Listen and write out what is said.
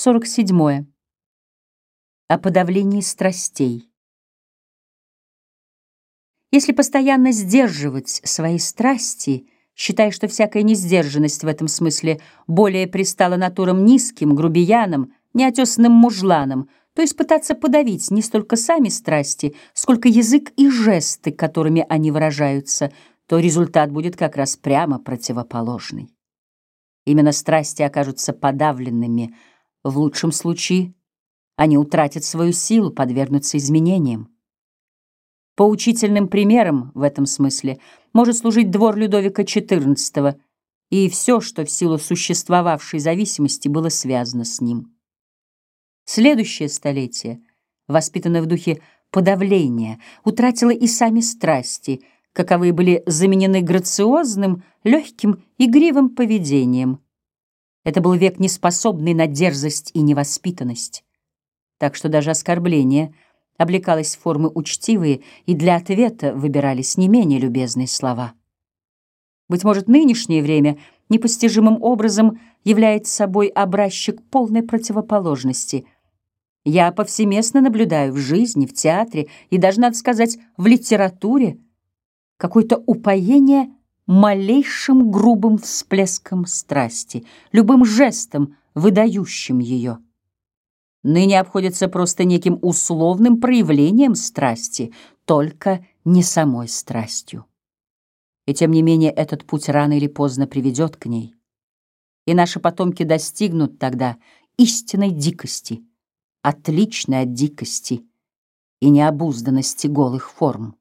47. О подавлении страстей. Если постоянно сдерживать свои страсти, считая, что всякая несдержанность в этом смысле более пристала натурам низким, грубиянам, неотесанным мужланам, то есть пытаться подавить не столько сами страсти, сколько язык и жесты, которыми они выражаются, то результат будет как раз прямо противоположный. Именно страсти окажутся подавленными – в лучшем случае они утратят свою силу, подвергнутся изменениям. Поучительным примером в этом смысле может служить двор Людовика XIV и все, что в силу существовавшей зависимости было связано с ним. Следующее столетие, воспитанное в духе подавления, утратило и сами страсти, каковые были заменены грациозным, легким, игривым поведением – это был век, неспособный на дерзость и невоспитанность. Так что даже оскорбление облекалось в формы учтивые, и для ответа выбирались не менее любезные слова. Быть может, нынешнее время непостижимым образом является собой образчик полной противоположности. Я повсеместно наблюдаю в жизни, в театре и даже, надо сказать, в литературе какое-то упоение малейшим грубым всплеском страсти, любым жестом, выдающим ее. Ныне обходится просто неким условным проявлением страсти, только не самой страстью. И тем не менее этот путь рано или поздно приведет к ней. И наши потомки достигнут тогда истинной дикости, отличной от дикости и необузданности голых форм.